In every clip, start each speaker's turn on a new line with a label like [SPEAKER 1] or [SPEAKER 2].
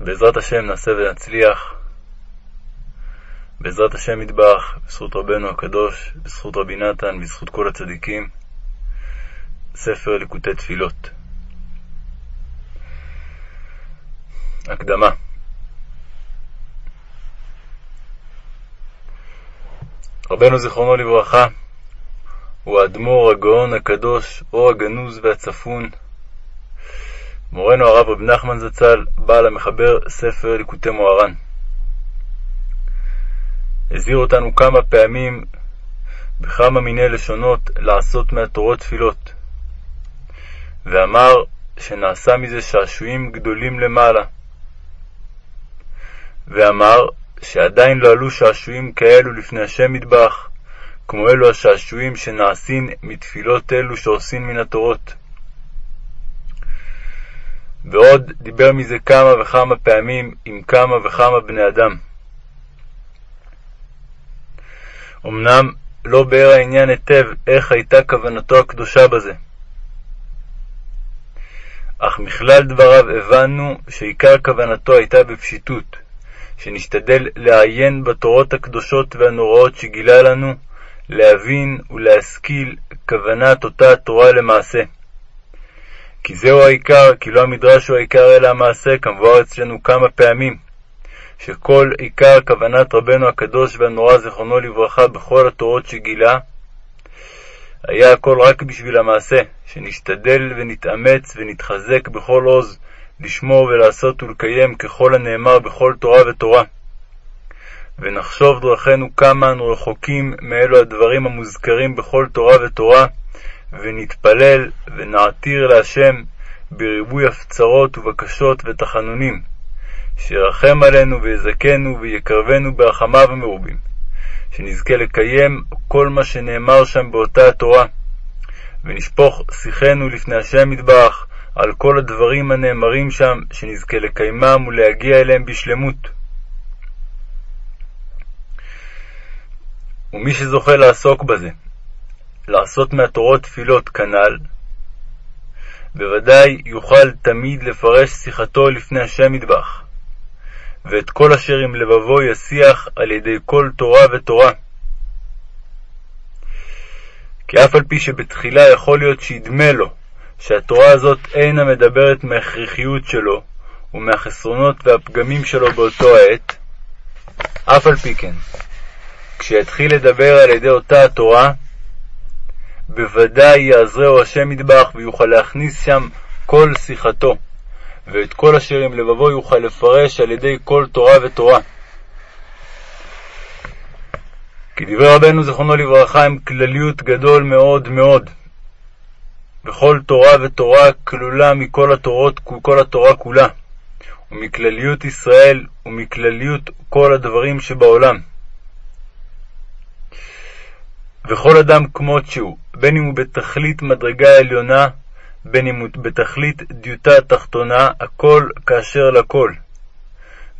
[SPEAKER 1] בעזרת השם נעשה ונצליח. בעזרת השם יתברך, בזכות רבנו הקדוש, בזכות רבי נתן, בזכות כל הצדיקים. ספר ליקוטי תפילות. הקדמה רבנו זיכרונו לברכה הוא האדמו"ר הגאון הקדוש, אור הגנוז והצפון, מורנו הרב רב נחמן זצ"ל, בעל המחבר ספר ליקוטי מוהר"ן. הזהיר אותנו כמה פעמים בכמה מיני לשונות לעשות מהתורות תפילות, ואמר שנעשה מזה שעשועים גדולים למעלה, ואמר שעדיין לא עלו שעשועים כאלו לפני השם מטבח, כמו אלו השעשועים שנעשים מתפילות אלו שעושים מן התורות. ועוד דיבר מזה כמה וכמה פעמים עם כמה וכמה בני אדם. אמנם לא באר העניין היטב איך הייתה כוונתו הקדושה בזה. אך מכלל דבריו הבנו שעיקר כוונתו הייתה בפשיטות, שנשתדל לעיין בתורות הקדושות והנוראות שגילה לנו, להבין ולהשכיל כוונת אותה התורה למעשה. כי זהו העיקר, כי לא המדרש הוא העיקר אלא המעשה, כמבואר אצלנו כמה פעמים, שכל עיקר כוונת רבנו הקדוש והנורא זיכרונו לברכה בכל התורות שגילה, היה הכל רק בשביל המעשה, שנשתדל ונתאמץ ונתחזק בכל עוז לשמור ולעשות ולקיים ככל הנאמר בכל תורה ותורה. ונחשוב דרכינו כמה אנו רחוקים מאלו הדברים המוזכרים בכל תורה ותורה, ונתפלל ונעתיר להשם בריבוי הפצרות ובקשות ותחנונים, שירחם עלינו ויזכנו ויקרבנו ברחמיו המרובים, שנזכה לקיים כל מה שנאמר שם באותה התורה, ונשפוך שיחנו לפני השם יתברך על כל הדברים הנאמרים שם, שנזכה לקיימם ולהגיע אליהם בשלמות. ומי שזוכה לעסוק בזה, לעשות מהתורות תפילות כנ"ל, בוודאי יוכל תמיד לפרש שיחתו לפני השם מטבח, ואת כל אשר עם לבבו ישיח על ידי כל תורה ותורה. כי אף על פי שבתחילה יכול להיות שידמה לו שהתורה הזאת אינה מדברת מההכרחיות שלו ומהחסרונות והפגמים שלו באותו העת, אף על פי כן, כשיתחיל לדבר על ידי אותה התורה, בוודאי יעזרהו השם מטבח ויוכל להכניס שם כל שיחתו, ואת כל אשר עם לבבו יוכל לפרש על ידי כל תורה ותורה. כי דברי רבנו זיכרונו לברכה הם כלליות גדול מאוד מאוד. וכל תורה ותורה כלולה מכל התורות, כל התורה כולה, ומכלליות ישראל ומכלליות כל הדברים שבעולם. וכל אדם כמות שהוא, בין אם הוא בתכלית מדרגה עליונה, בין אם הוא בתכלית דיוטה תחתונה, הכל כאשר לכל.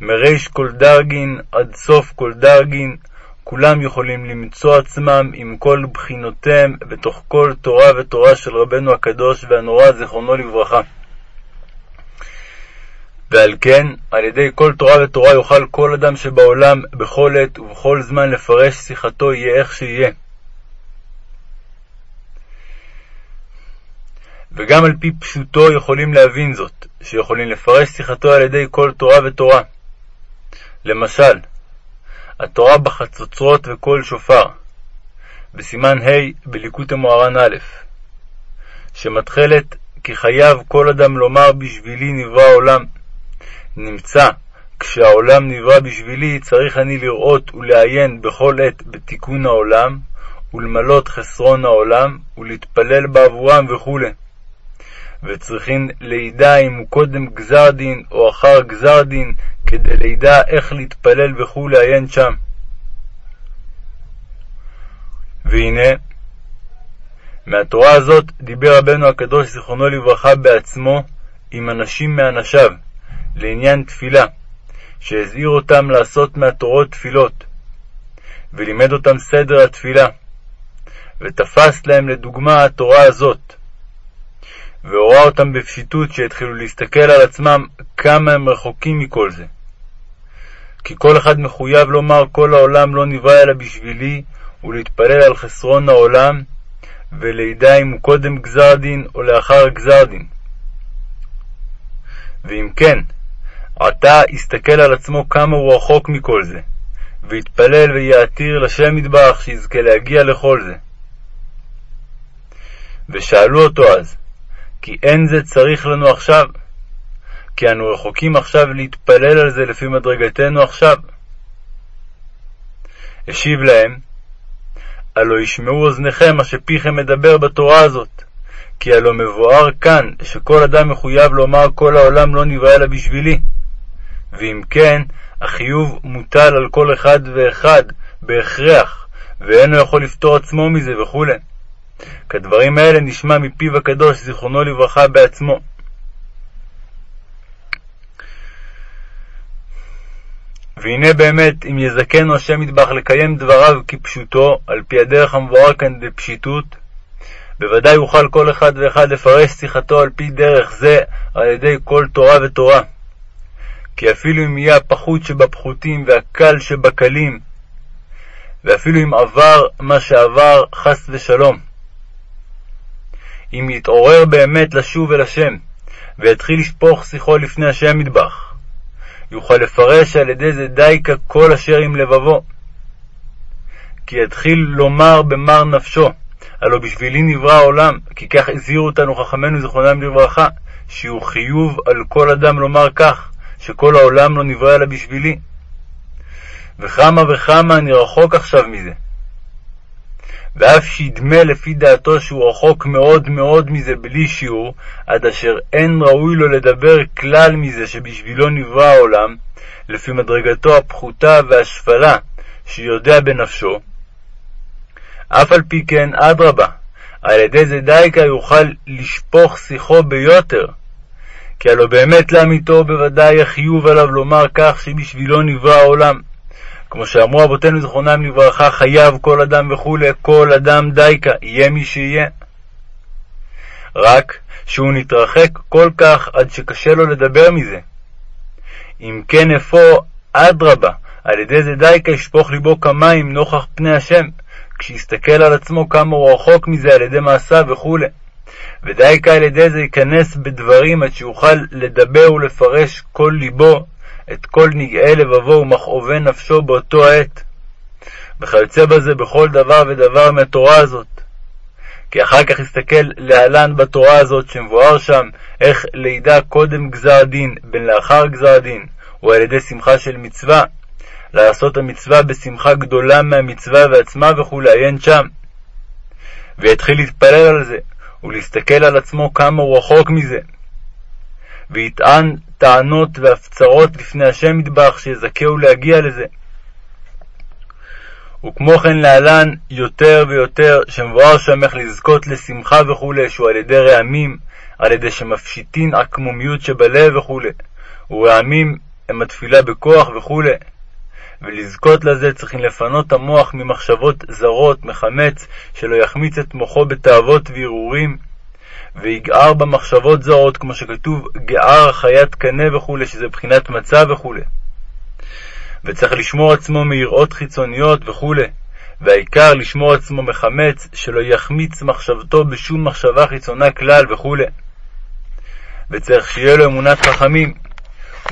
[SPEAKER 1] מריש כל דרגין עד סוף כל דרגין, כולם יכולים למצוא עצמם עם כל בחינותיהם בתוך כל תורה ותורה של רבנו הקדוש והנורא, זיכרונו לברכה. ועל כן, על ידי כל תורה ותורה יוכל כל אדם שבעולם, בכל עת ובכל זמן לפרש שיחתו יהיה איך שיהיה. וגם על פי פשוטו יכולים להבין זאת, שיכולים לפרש שיחתו על ידי כל תורה ותורה. למשל, התורה בחצוצרות וקול שופר, בסימן ה' בליקוטי מוהר"ן א', שמתחלת כי חייב כל אדם לומר בשבילי נברא העולם. נמצא כשהעולם נברא בשבילי, צריך אני לראות ולעיין בכל עת בתיקון העולם, ולמלות חסרון העולם, ולהתפלל בעבורם וכו'. וצריכין לידע אם הוא קודם גזר דין או אחר גזר דין, כדי לידע איך להתפלל וכו' לעיין שם. והנה, מהתורה הזאת דיבר רבנו הקדוש זיכרונו לברכה בעצמו עם אנשים מאנשיו, לעניין תפילה, שהזהיר אותם לעשות מהתורות תפילות, ולימד אותם סדר התפילה, ותפס להם לדוגמה התורה הזאת, והורה אותם בפשיטות שיתחילו להסתכל על עצמם כמה הם רחוקים מכל זה. כי כל אחד מחויב לומר כל העולם לא נברא אלא בשבילי, ולהתפלל על חסרון העולם, ולידע אם הוא קודם גזר דין או לאחר גזר דין. ואם כן, עתה יסתכל על עצמו כמה הוא רחוק מכל זה, ויתפלל ויעתיר לשם מטבח שיזכה להגיע לכל זה. ושאלו אותו אז, כי אין זה צריך לנו עכשיו, כי אנו רחוקים עכשיו להתפלל על זה לפי מדרגתנו עכשיו. השיב להם, הלא ישמעו אוזניכם מה שפיכם מדבר בתורה הזאת, כי הלא מבואר כאן שכל אדם מחויב לומר כל העולם לא נברא אלא בשבילי. ואם כן, החיוב מוטל על כל אחד ואחד בהכרח, ואינו יכול לפתור עצמו מזה וכו'. כדברים האלה נשמע מפיו הקדוש, זיכרונו לברכה, בעצמו. והנה באמת, אם יזכנו השם מטבח לקיים דבריו כפשוטו, על פי הדרך המבואר כאן בפשיטות, בוודאי יוכל כל אחד ואחד לפרש שיחתו על פי דרך זה על ידי כל תורה ותורה. כי אפילו אם יהיה הפחות שבפחותים והקל שבקלים, ואפילו אם עבר מה שעבר, חס ושלום. אם יתעורר באמת לשוב אל השם, ויתחיל לשפוך שיחו לפני השם מטבח, יוכל לפרש על ידי זה דייקה כל אשר עם לבבו. כי יתחיל לומר במר נפשו, הלא בשבילי נברא העולם, כי כך הזהירו אותנו חכמינו זיכרונם לברכה, שיהיו חיוב על כל אדם לומר כך, שכל העולם לא נברא אלא בשבילי. וכמה וכמה אני רחוק עכשיו מזה. ואף שידמה לפי דעתו שהוא רחוק מאוד מאוד מזה בלי שיעור, עד אשר אין ראוי לו לדבר כלל מזה שבשבילו נברא העולם, לפי מדרגתו הפחותה והשפלה שיודע בנפשו. אף על פי כן, אדרבה, על ידי זה דייקה יוכל לשפוך שיחו ביותר, כי הלא באמת לאמיתו בוודאי החיוב עליו לומר כך שבשבילו נברא העולם. כמו שאמרו אבותינו זכרונם לברכה, חייב כל אדם וכולי, כל אדם דייקה, יהיה מי שיהיה. רק שהוא נתרחק כל כך עד שקשה לו לדבר מזה. אם כן אפוא, אדרבה, על ידי זה דייקה ישפוך ליבו כמים נוכח פני השם, כשיסתכל על עצמו כמה הוא רחוק מזה על ידי מעשיו וכו'. ודייקה על ידי זה ייכנס בדברים עד שיוכל לדבר ולפרש כל ליבו את כל נגעי לבבו ומכאובי נפשו באותו העת. וכיוצא בזה בכל דבר ודבר מהתורה הזאת. כי אחר כך יסתכל להלן בתורה הזאת, שמבואר שם איך לידע קודם גזר דין, בין לאחר גזר דין, או על ידי שמחה של מצווה, לעשות המצווה בשמחה גדולה מהמצווה ועצמה וכו', לעיין שם. ויתחיל להתפלל על זה, ולהסתכל על עצמו כמה הוא רחוק מזה. ויטען טענות והפצרות לפני השם מטבח, שיזכהו להגיע לזה. וכמו כן להלן יותר ויותר שמבואר שם איך לזכות לשמחה וכו', שהוא על ידי רעמים, על ידי שמפשיטין עקמומיות שבלב וכו', ורעמים הם התפילה בכוח וכו', ולזכות לזה צריכים לפנות המוח ממחשבות זרות, מחמץ, שלא יחמיץ את מוחו בתאוות והרהורים, ויגער במחשבות זרות, כמו שכתוב, גער חיית קנה וכו', שזה בחינת מצה וכו'. וצריך לשמור עצמו מיראות חיצוניות וכו', והעיקר לשמור עצמו מחמץ, שלא יחמיץ מחשבתו בשום מחשבה חיצונה כלל וכו'. וצריך שיהיה לו אמונת חכמים,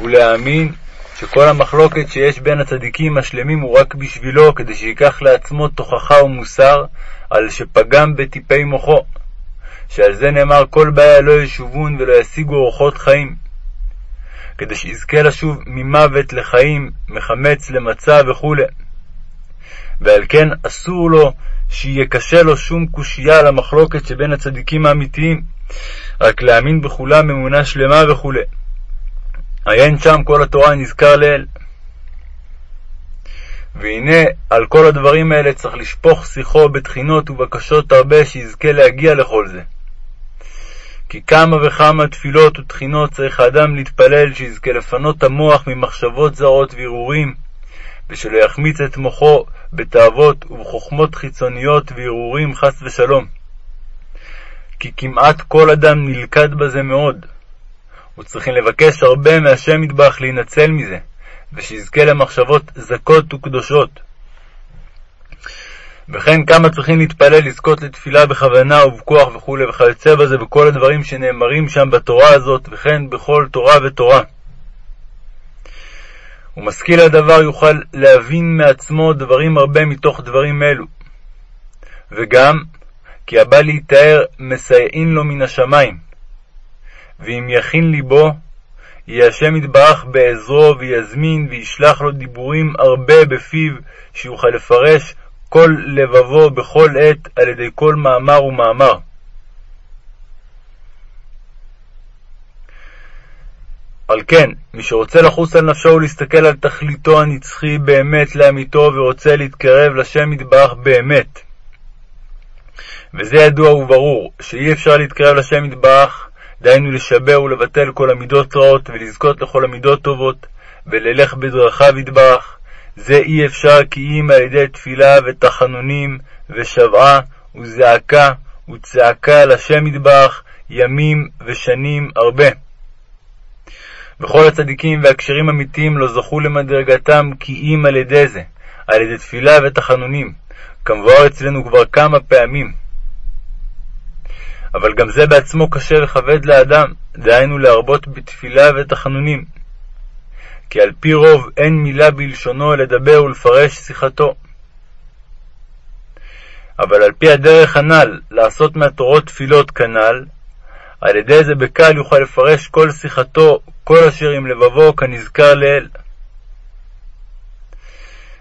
[SPEAKER 1] ולהאמין שכל המחלוקת שיש בין הצדיקים השלמים הוא רק בשבילו, כדי שייקח לעצמו תוכחה ומוסר על שפגם בטיפי מוחו, שעל זה נאמר כל באיה לא ישובון ולא ישיגו אורחות חיים, כדי שיזכה לשוב ממוות לחיים, מחמץ למצה וכו'. ועל כן אסור לו שיהיה קשה לו שום קושייה על המחלוקת שבין הצדיקים האמיתיים, רק להאמין בכולם אמונה שלמה וכו'. עיין שם כל התורה נזכר לאל. והנה על כל הדברים האלה צריך לשפוך שיחו בתחינות ובקשות הרבה שיזכה להגיע לכל זה. כי כמה וכמה תפילות ותחינות צריך האדם להתפלל שיזכה לפנות המוח ממחשבות זרות והרהורים, ושלא יחמיץ את מוחו בתאוות ובחוכמות חיצוניות והרהורים חס ושלום. כי כמעט כל אדם נלכד בזה מאוד, וצריכים לבקש הרבה מהשם מטבח להינצל מזה, ושיזכה למחשבות זכות וקדושות. וכן כמה צריכים להתפלל לזכות לתפילה בכוונה ובכוח וכו' וכיוצא בזה בכל הדברים שנאמרים שם בתורה הזאת, וכן בכל תורה ותורה. ומשכיל הדבר יוכל להבין מעצמו דברים הרבה מתוך דברים אלו. וגם, כי הבא להיטהר מסייעין לו מן השמיים. ואם יכין ליבו, יהיה השם יתברך בעזרו ויזמין וישלח לו דיבורים הרבה בפיו, שיוכל לפרש כל לבבו בכל עת על ידי כל מאמר ומאמר. על כן, מי שרוצה לחוס על נפשו ולהסתכל על תכליתו הנצחי באמת לאמיתו ורוצה להתקרב לשם יתברך באמת. וזה ידוע וברור, שאי אפשר להתקרב לשם יתברך, דהיינו לשבר ולבטל כל המידות רעות ולזכות לכל המידות טובות, וללך בדרכיו יתברך, זה אי אפשר כי אם על ידי תפילה ותחנונים ושבעה וזעקה וצעקה לשם יתברך ימים ושנים הרבה. וכל הצדיקים והקשרים אמיתיים לא זכו למדרגתם כי אם על ידי זה, על ידי תפילה ותחנונים, כמבואר אצלנו כבר כמה פעמים. אבל גם זה בעצמו קשה וכבד לאדם, דהיינו להרבות בתפילה ותחנונים. כי על פי רוב אין מילה בלשונו לדבר ולפרש שיחתו. אבל על פי הדרך הנ"ל, לעשות מהתורות תפילות כנ"ל, על ידי זה בקל יוכל לפרש כל שיחתו, כל אשר עם לבבו כנזכר לעיל.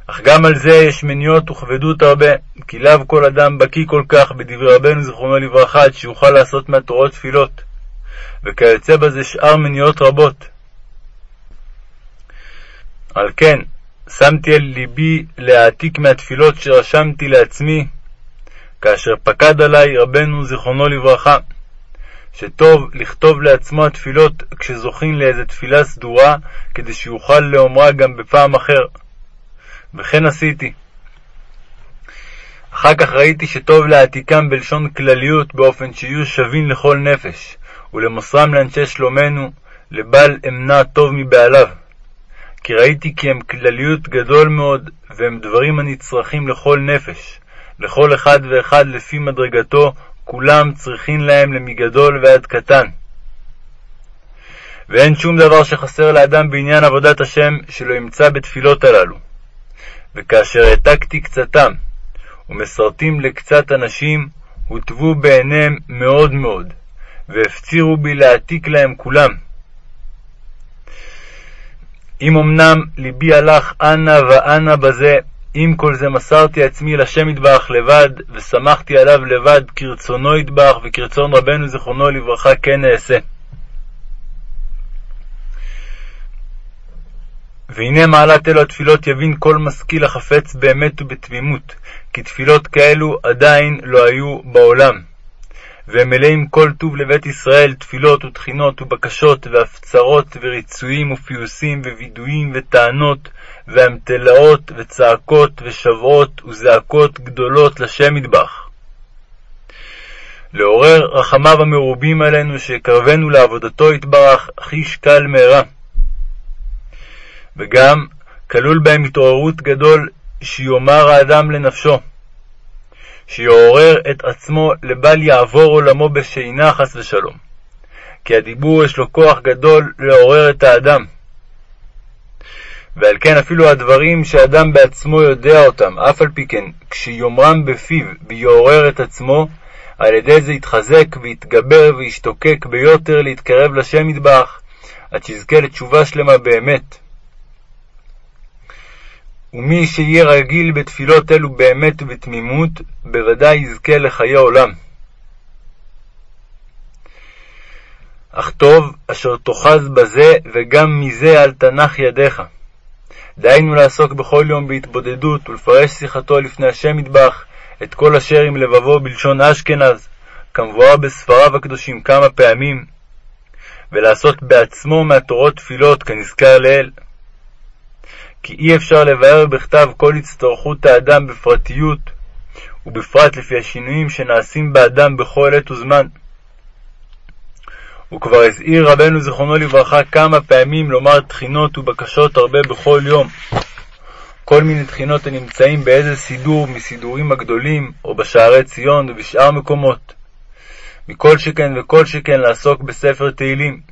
[SPEAKER 1] אך גם על זה יש מניעות וכבדות הרבה, כי לאו כל אדם בקיא כל כך בדברי רבנו זיכרונו לברכה, עד שיוכל לעשות מהתורות תפילות, וכיוצא בזה שאר מניעות רבות. על כן, שמתי על ליבי להעתיק מהתפילות שרשמתי לעצמי, כאשר פקד עלי רבנו זיכרונו לברכה, שטוב לכתוב לעצמו התפילות כשזוכין לאיזה תפילה סדורה, כדי שיוכל לאומרה גם בפעם אחר. וכן עשיתי. אחר כך ראיתי שטוב להעתיקם בלשון כלליות, באופן שיהיו שווים לכל נפש, ולמוסרם לאנשי שלומנו, לבל אמנע טוב מבעליו. כי ראיתי כי הם כלליות גדול מאוד, והם דברים הנצרכים לכל נפש, לכל אחד ואחד לפי מדרגתו, כולם צריכים להם למגדול ועד קטן. ואין שום דבר שחסר לאדם בעניין עבודת השם שלא ימצא בתפילות הללו. וכאשר העתקתי קצתם, ומסרטים לקצת אנשים, הוטבו בעיניהם מאוד מאוד, והפצירו בי להעתיק להם כולם. אם אמנם ליבי הלך אנה ואנה בזה, עם כל זה מסרתי עצמי לשם יתברך לבד, ושמחתי עליו לבד, כרצונו יתברך וכרצון רבנו זיכרונו לברכה כן אעשה. והנה מעלת אלו התפילות יבין כל משכיל החפץ באמת ובתמימות, כי תפילות כאלו עדיין לא היו בעולם. והם מלאים כל טוב לבית ישראל, תפילות ותחינות ובקשות והפצרות וריצויים ופיוסים ווידויים וטענות ואמתלאות וצעקות ושבעות וזעקות גדולות לשם מטבח. לעורר רחמיו המרובים עלינו, שיקרבנו לעבודתו יתברך, הכי ישקל מהרה. וגם כלול בהם התעוררות גדול, שיאמר האדם לנפשו, שיעורר את עצמו לבל יעבור עולמו בשינה חס ושלום. כי הדיבור יש לו כוח גדול לעורר את האדם. ועל כן אפילו הדברים שאדם בעצמו יודע אותם, אף על פי כן, כשיאמרם בפיו ויעורר את עצמו, על ידי זה יתחזק ויתגבר וישתוקק ביותר להתקרב לשם מטבח, עד שיזכה לתשובה שלמה באמת. ומי שיהיה רגיל בתפילות אלו באמת ובתמימות, בוודאי יזכה לחיי עולם. אך טוב אשר תאחז בזה, וגם מזה אל תנח ידיך. דהיינו לעסוק בכל יום בהתבודדות ולפרש שיחתו לפני השם מטבח את כל אשר עם לבבו בלשון אשכנז, כמבואר בספריו הקדושים כמה פעמים, ולעשות בעצמו מהתורות תפילות כנזכר לעיל. כי אי אפשר לבאר בכתב כל הצטרכות האדם בפרטיות, ובפרט לפי השינויים שנעשים באדם בכל עת וזמן, וכבר הזהיר רבנו זיכרונו לברכה כמה פעמים לומר תחינות ובקשות הרבה בכל יום. כל מיני תחינות הנמצאים באיזה סידור מסידורים הגדולים, או בשערי ציון ובשאר מקומות. מכל שכן וכל שכן לעסוק בספר תהילים.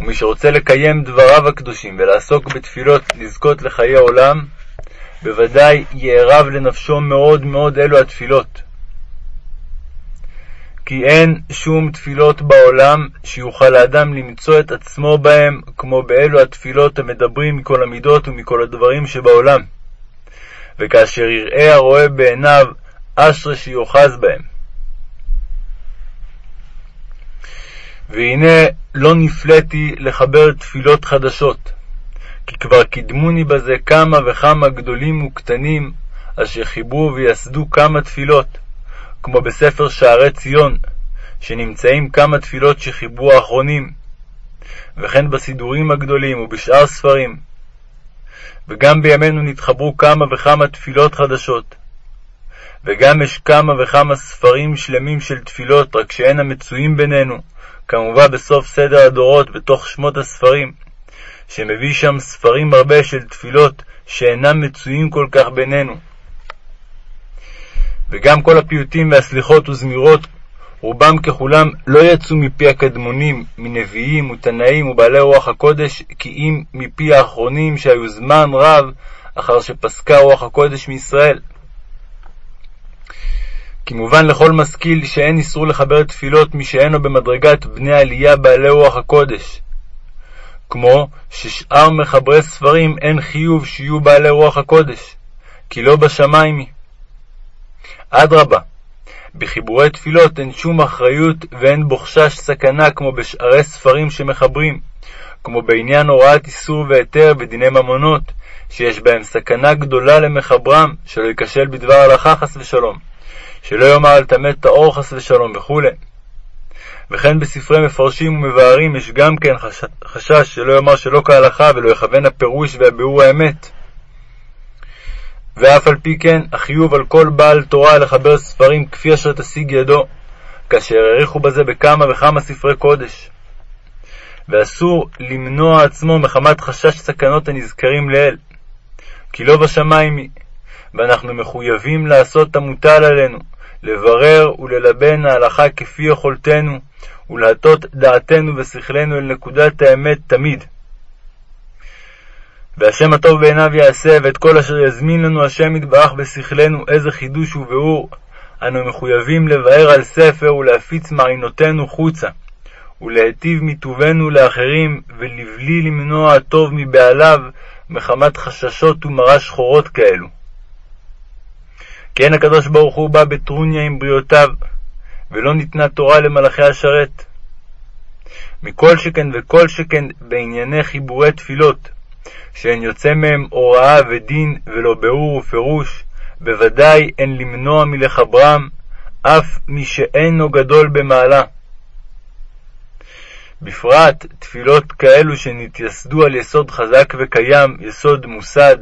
[SPEAKER 1] ומי שרוצה לקיים דבריו הקדושים ולעסוק בתפילות לזכות לחיי עולם, בוודאי יערב לנפשו מאוד מאוד אלו התפילות. כי אין שום תפילות בעולם שיוכל האדם למצוא את עצמו בהם כמו באלו התפילות המדברים מכל המידות ומכל הדברים שבעולם. וכאשר יראה הרואה בעיניו, אשרי שיוחז בהם. והנה לא נפלאתי לחבר תפילות חדשות, כי כבר קידמוני בזה כמה וכמה גדולים וקטנים, אשר חיברו ויסדו כמה תפילות, כמו בספר שערי ציון, שנמצאים כמה תפילות שחיברו האחרונים, וכן בסידורים הגדולים ובשאר ספרים. וגם בימינו נתחברו כמה וכמה תפילות חדשות. וגם יש כמה וכמה ספרים שלמים של תפילות, רק שאין המצויים בינינו, כמובן בסוף סדר הדורות, בתוך שמות הספרים, שמביא שם ספרים הרבה של תפילות שאינם מצויים כל כך בינינו. וגם כל הפיוטים והסליחות וזמירות, רובם ככולם לא יצאו מפי הקדמונים, מנביאים ותנאים ובעלי רוח הקודש, כי אם מפי האחרונים שהיו זמן רב אחר שפסקה רוח הקודש מישראל. כי מובן לכל משכיל שאין איסור לחבר תפילות מי שאינו במדרגת בני עלייה בעלי רוח הקודש. כמו ששאר מחברי ספרים אין חיוב שיהיו בעלי רוח הקודש, כי לא בשמיים היא. אדרבה, בחיבורי תפילות אין שום אחריות ואין בו חשש סכנה כמו בשארי ספרים שמחברים, כמו בעניין הוראת איסור והיתר ודיני ממונות, שיש בהם סכנה גדולה למחברם, שלא ייכשל בדבר הלכה חס ושלום. שלא יאמר על טמא טהור חס ושלום וכו'. וכן בספרי מפרשים ומבארים יש גם כן חש... חשש שלא יאמר שלא כהלכה ולא יכוון הפירוש והביאור האמת. ואף על פי כן, החיוב על כל בעל תורה לחבר ספרים כפי אשר תשיג ידו, כאשר העריכו בזה בכמה וכמה ספרי קודש. ואסור למנוע עצמו מחמת חשש סכנות הנזכרים לעיל, כי לא בשמיים היא, ואנחנו מחויבים לעשות המוטל עלינו, לברר וללבן ההלכה כפי יכולתנו, ולהטות דעתנו ושכלנו אל נקודת האמת תמיד. והשם הטוב בעיניו יעשה, ואת כל אשר יזמין לנו השם יתברך בשכלנו, איזה חידוש וביאור, אנו מחויבים לבאר על ספר ולהפיץ מעיינותינו חוצה, ולהיטיב מטובנו לאחרים, ולבלי למנוע הטוב מבעליו, מחמת חששות ומרה שחורות כאלו. אין הקדוש ברוך הוא בא בטרוניה עם בריאותיו, ולא ניתנה תורה למלאכי השרת. מכל שכן וכל שכן בענייני חיבורי תפילות, שאין יוצא מהם הוראה ודין ולא ביאור ופירוש, בוודאי אין למנוע מלחברם, אף מי שאינו גדול במעלה. בפרט תפילות כאלו שנתייסדו על יסוד חזק וקיים, יסוד מוסד,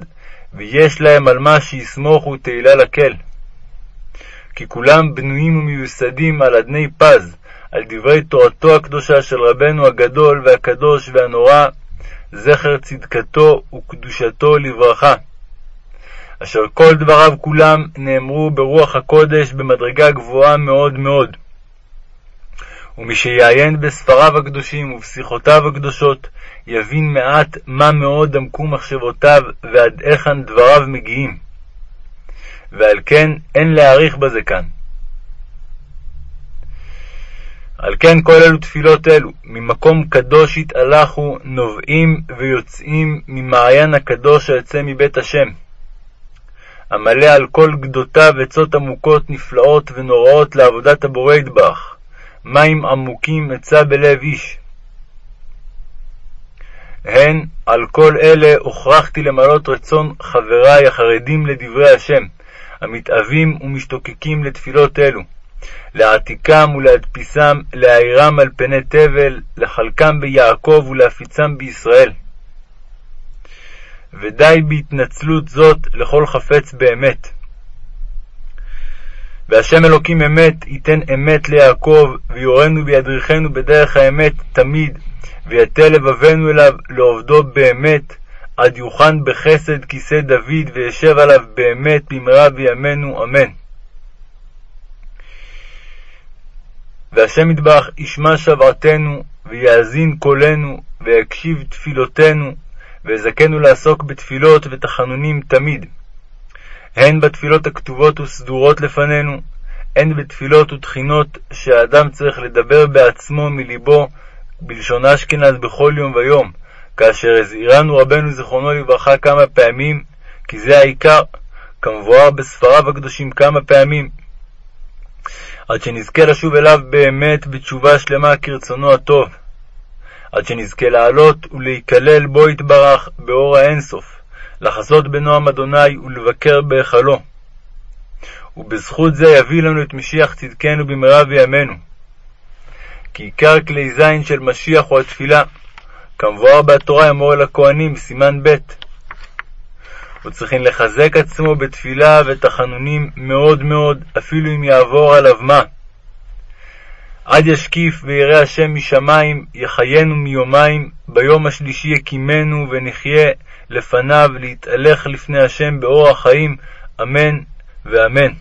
[SPEAKER 1] ויש להם על מה שיסמוכו תהילה לקל. כי כולם בנויים ומיוסדים על אדני פז, על דברי תורתו הקדושה של רבנו הגדול והקדוש והנורא, זכר צדקתו וקדושתו לברכה. אשר כל דבריו כולם נאמרו ברוח הקודש במדרגה גבוהה מאוד מאוד. ומי שיעיין בספריו הקדושים ובשיחותיו הקדושות, יבין מעט מה מאוד עמקו מחשבותיו ועד היכן דבריו מגיעים. ועל כן אין להאריך בזה כאן. על כן כל אלו תפילות אלו, ממקום קדוש יתהלכו, נובעים ויוצאים ממעיין הקדוש היוצא מבית השם. המלא על כל גדותיו עצות עמוקות, נפלאות ונוראות לעבודת הבורא ידבח, מים עמוקים עצה בלב איש. הן על כל אלה הוכרחתי למלות רצון חברי החרדים לדברי השם, המתאווים ומשתוקקים לתפילות אלו, להעתיקם ולהדפיסם, להעירם על פני תבל, לחלקם ביעקב ולהפיצם בישראל. ודי בהתנצלות זאת לכל חפץ באמת. והשם אלוקים אמת ייתן אמת ליעקב, ויורנו וידריכנו בדרך האמת תמיד, ויטה לבבנו אליו לעובדו באמת, עד יוכן בחסד כיסא דוד, וישב עליו באמת במהרה בימינו, אמן. והשם יתברך ישמע שוועתנו, ויאזין קולנו, ויקשיב תפילותינו, ויזכנו לעסוק בתפילות ותחנונים תמיד. הן בתפילות הכתובות וסדורות לפנינו, הן בתפילות ותחינות שהאדם צריך לדבר בעצמו מליבו בלשון אשכנז בכל יום ויום, כאשר הזהירנו רבנו זיכרונו לברכה כמה פעמים, כי זה העיקר, כמבואר בספריו הקדושים כמה פעמים. עד שנזכה לשוב אליו באמת בתשובה שלמה כרצונו הטוב. עד שנזכה לעלות ולהיכלל בו יתברך באור האינסוף, לחסות בנועם אדוני ולבקר בהיכלו. ובזכות זה יביא לנו את משיח צדקנו במהרה בימינו. כי עיקר כלי זין של משיח הוא התפילה, כמבואר בתורה אמור אל הכהנים, סימן ב'. וצריכים לחזק עצמו בתפילה ותחנונים מאוד מאוד, אפילו אם יעבור עליו מה. עד ישקיף וירא השם משמיים, יחיינו מיומיים, ביום השלישי יקימנו ונחיה לפניו להתהלך לפני השם באור החיים, אמן ואמן.